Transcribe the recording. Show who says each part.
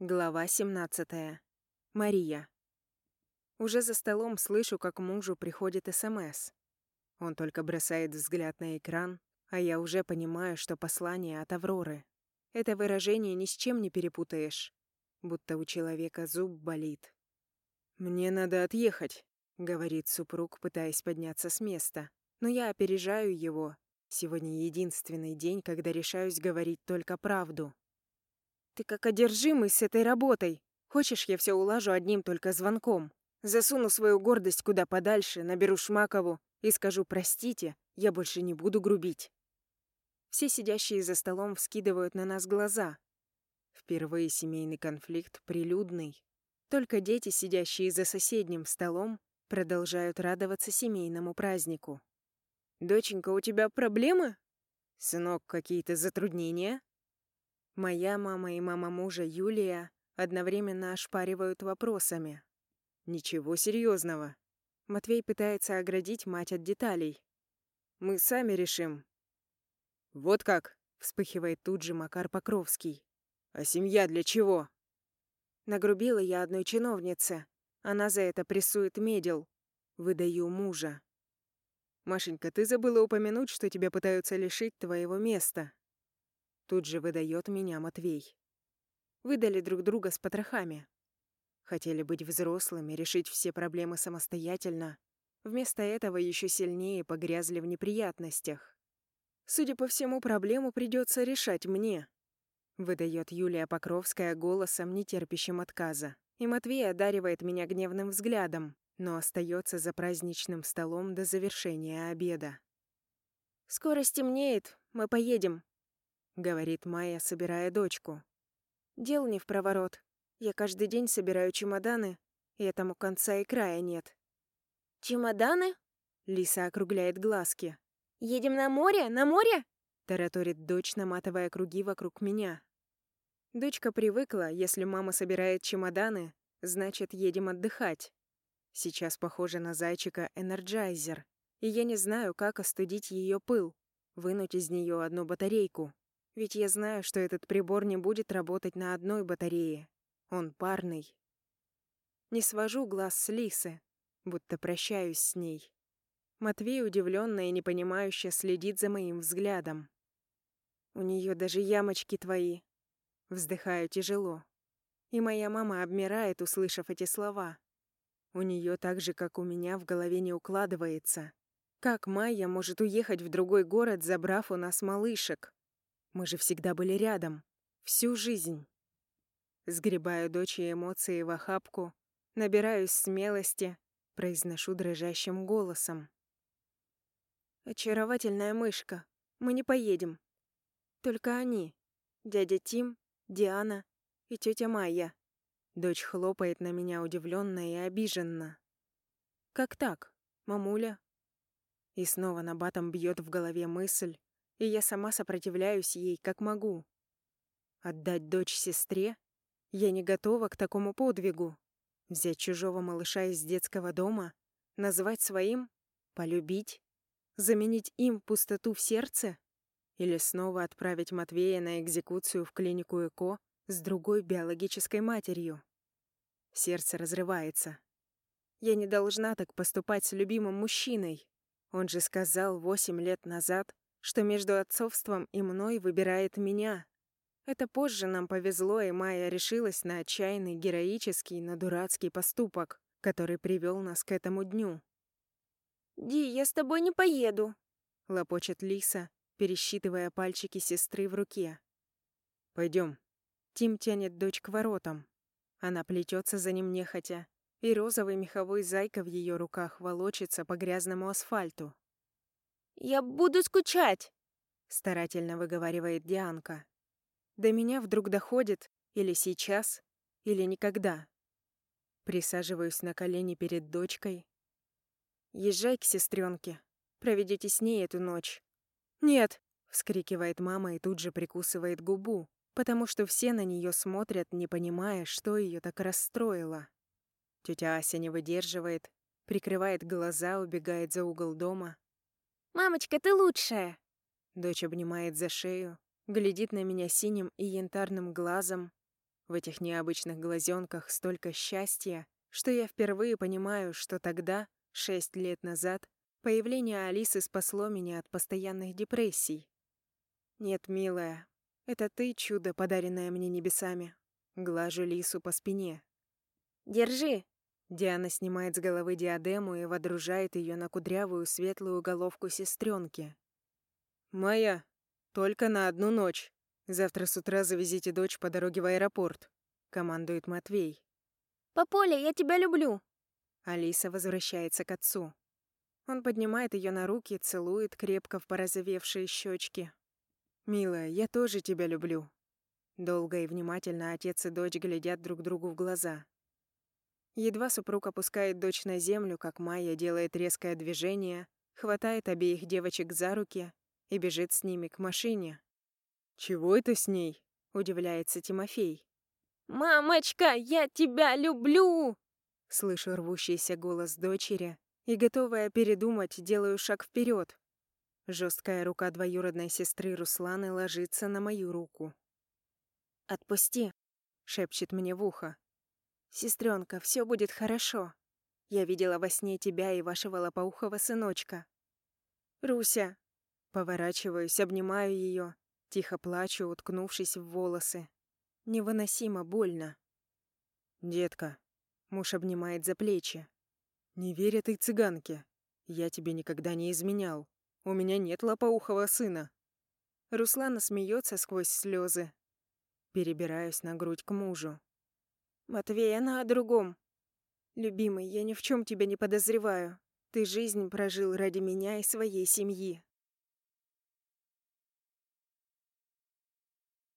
Speaker 1: Глава 17. Мария. Уже за столом слышу, как мужу приходит СМС. Он только бросает взгляд на экран, а я уже понимаю, что послание от Авроры. Это выражение ни с чем не перепутаешь, будто у человека зуб болит. «Мне надо отъехать», — говорит супруг, пытаясь подняться с места. Но я опережаю его. Сегодня единственный день, когда решаюсь говорить только правду. Ты как одержимый с этой работой. Хочешь, я все улажу одним только звонком? Засуну свою гордость куда подальше, наберу Шмакову и скажу «простите, я больше не буду грубить». Все сидящие за столом вскидывают на нас глаза. Впервые семейный конфликт прилюдный. Только дети, сидящие за соседним столом, продолжают радоваться семейному празднику. «Доченька, у тебя проблемы? Сынок, какие-то затруднения?» Моя мама и мама мужа Юлия одновременно ошпаривают вопросами. Ничего серьезного. Матвей пытается оградить мать от деталей. Мы сами решим. Вот как, вспыхивает тут же Макар Покровский. А семья для чего? Нагрубила я одной чиновнице. Она за это прессует медел. Выдаю мужа. Машенька, ты забыла упомянуть, что тебя пытаются лишить твоего места. Тут же выдает меня Матвей. Выдали друг друга с потрохами. Хотели быть взрослыми, решить все проблемы самостоятельно. Вместо этого еще сильнее погрязли в неприятностях. Судя по всему, проблему придется решать мне. Выдает Юлия Покровская голосом, нетерпящим отказа. И Матвей одаривает меня гневным взглядом, но остается за праздничным столом до завершения обеда. «Скоро стемнеет, мы поедем», говорит Майя, собирая дочку. Дел не в проворот. Я каждый день собираю чемоданы, и этому конца и края нет. Чемоданы? Лиса округляет глазки. Едем на море? На море? тараторит дочь, наматывая круги вокруг меня. Дочка привыкла, если мама собирает чемоданы, значит, едем отдыхать. Сейчас похоже на зайчика Energizer, и я не знаю, как остудить ее пыл, вынуть из нее одну батарейку. Ведь я знаю, что этот прибор не будет работать на одной батарее. Он парный. Не свожу глаз с Лисы, будто прощаюсь с ней. Матвей удивленно и непонимающе следит за моим взглядом. У нее даже ямочки твои. Вздыхаю тяжело. И моя мама обмирает, услышав эти слова. У нее так же, как у меня, в голове не укладывается. Как Майя может уехать в другой город, забрав у нас малышек? Мы же всегда были рядом. Всю жизнь. Сгребаю дочь и эмоции в охапку, набираюсь смелости, произношу дрожащим голосом. «Очаровательная мышка, мы не поедем. Только они. Дядя Тим, Диана и тетя Майя». Дочь хлопает на меня удивленно и обиженно. «Как так, мамуля?» И снова на батом бьет в голове мысль, и я сама сопротивляюсь ей, как могу. Отдать дочь сестре? Я не готова к такому подвигу. Взять чужого малыша из детского дома? Назвать своим? Полюбить? Заменить им пустоту в сердце? Или снова отправить Матвея на экзекуцию в клинику ЭКО с другой биологической матерью? Сердце разрывается. Я не должна так поступать с любимым мужчиной. Он же сказал восемь лет назад, что между отцовством и мной выбирает меня. Это позже нам повезло, и Майя решилась на отчаянный, героический, но дурацкий поступок, который привел нас к этому дню. «Ди, я с тобой не поеду», — лопочет Лиса, пересчитывая пальчики сестры в руке. Пойдем. Тим тянет дочь к воротам. Она плетется за ним нехотя, и розовый меховой зайка в ее руках волочится по грязному асфальту. «Я буду скучать», — старательно выговаривает Дианка. До меня вдруг доходит или сейчас, или никогда. Присаживаюсь на колени перед дочкой. «Езжай к сестренке, проведите с ней эту ночь». «Нет!» — вскрикивает мама и тут же прикусывает губу, потому что все на нее смотрят, не понимая, что ее так расстроило. Тетя Ася не выдерживает, прикрывает глаза, убегает за угол дома,
Speaker 2: «Мамочка, ты лучшая!»
Speaker 1: Дочь обнимает за шею, глядит на меня синим и янтарным глазом. В этих необычных глазенках столько счастья, что я впервые понимаю, что тогда, шесть лет назад, появление Алисы спасло меня от постоянных депрессий. Нет, милая, это ты чудо, подаренное мне небесами. Глажу Лису по спине.
Speaker 2: Держи.
Speaker 1: Диана снимает с головы диадему и водружает ее на кудрявую светлую головку сестренки. «Моя, только на одну ночь. Завтра с утра завезите дочь по дороге в аэропорт», — командует Матвей.
Speaker 2: «Папуля, я тебя люблю!»
Speaker 1: Алиса возвращается к отцу. Он поднимает ее на руки, целует крепко в порозовевшие щечки. «Милая, я тоже тебя люблю». Долго и внимательно отец и дочь глядят друг другу в глаза. Едва супруг опускает дочь на землю, как Майя делает резкое движение, хватает обеих девочек за руки и бежит с ними к машине. «Чего это с ней?» — удивляется Тимофей.
Speaker 2: «Мамочка, я тебя люблю!»
Speaker 1: Слышу рвущийся голос дочери и, готовая передумать, делаю шаг вперед. Жесткая рука двоюродной сестры Русланы ложится на мою руку.
Speaker 2: «Отпусти», — шепчет мне в ухо. «Сестренка, все будет хорошо. Я видела во сне тебя и вашего лопоухого сыночка. Руся!»
Speaker 1: Поворачиваюсь, обнимаю ее, тихо плачу, уткнувшись в волосы. Невыносимо больно. «Детка», — муж обнимает за плечи. «Не верь этой цыганке. Я тебе никогда не изменял. У меня нет лопоухого сына». Руслана смеется сквозь слезы. Перебираюсь на грудь к мужу.
Speaker 2: «Матвей, она о другом. Любимый, я ни в чем тебя не подозреваю. Ты жизнь прожил ради меня и своей семьи.